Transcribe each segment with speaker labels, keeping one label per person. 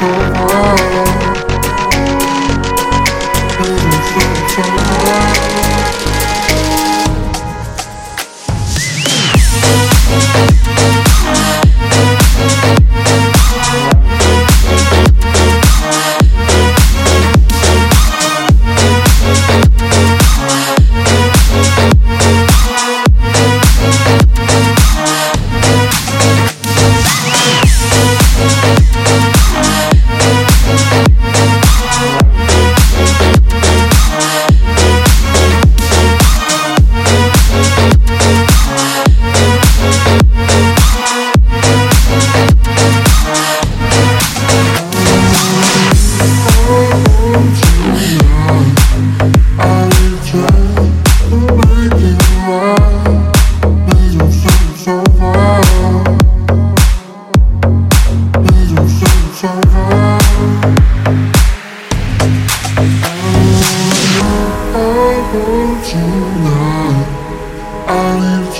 Speaker 1: Thank you.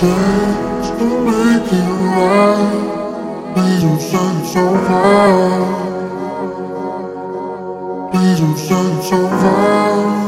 Speaker 1: change to make it right. Please don't say it's over. Please don't say it's over.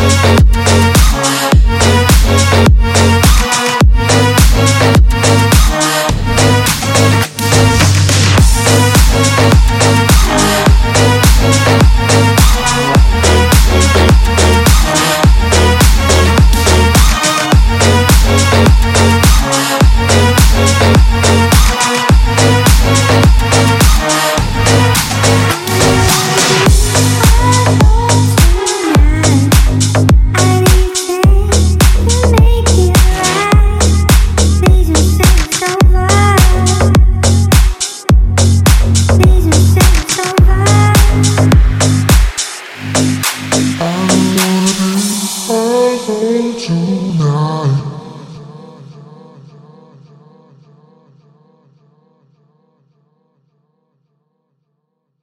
Speaker 1: Thank